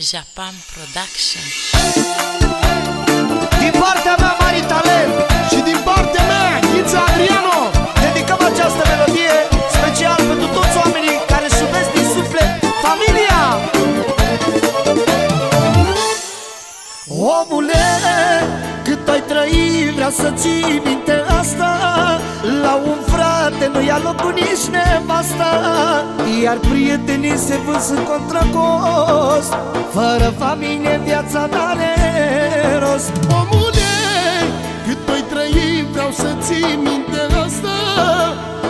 Japan Production. Din partea mea mari talent Și din partea mea, Ghița Adriano Dedicăm această melodie special pentru toți oamenii care își iubesc din suflet familia. Omule, cât ai trăi, vreau să ții minte asta? La un frate nu ia locul nici nevasta. Iar prietenii se vând în contracost Fără familie viața n-are rost. Omule, cât ai trăi, vreau să ții minte asta.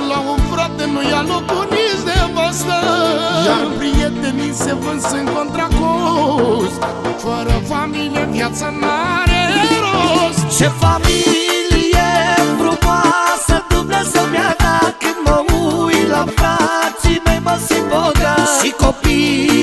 La un frate nu ia locul nici de vastă Iar prietenii se vând în contracost Fără familie viața n-are rost. Ce familie frații mei mă simt bogat Și copiii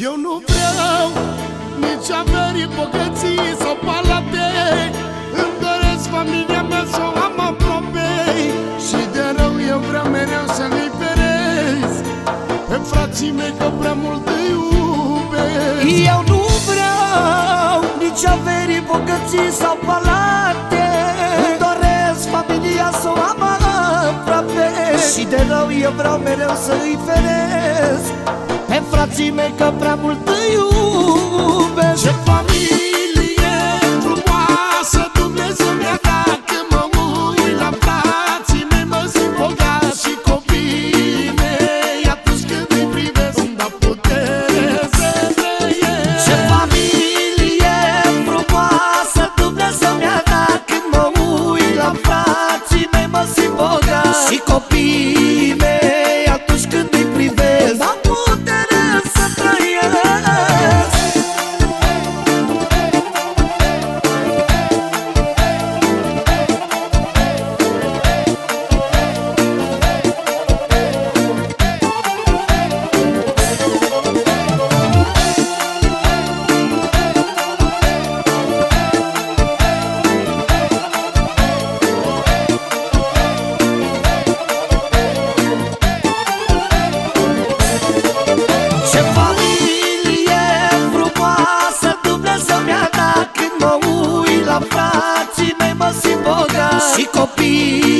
Eu nu vreau nici averi, bogății sau palate. Îmi doresc familia mea să o am aproape. Și de rău eu vreau mereu să ne-i feresc Pe frații mei că prea mult îi iubesc. Eu nu vreau nici averii, bogății sau palate. Îmi doresc familia să o am aproape. Și de rău eu vreau mereu să îi feresc Frații mei că prea mult te iubesc. Ce familie frumoasă Dumnezeu mi-a dat. Când mă uit la frații mei Mă simt bogat și copii mei Atunci când îi privesc Îmi dau putere să trăiesc. Ce familie frumoasă Dumnezeu mi-a dat. Când mă uit la frații mei Mă simt bogat și copii frații mei mă simt bogat. Și copii.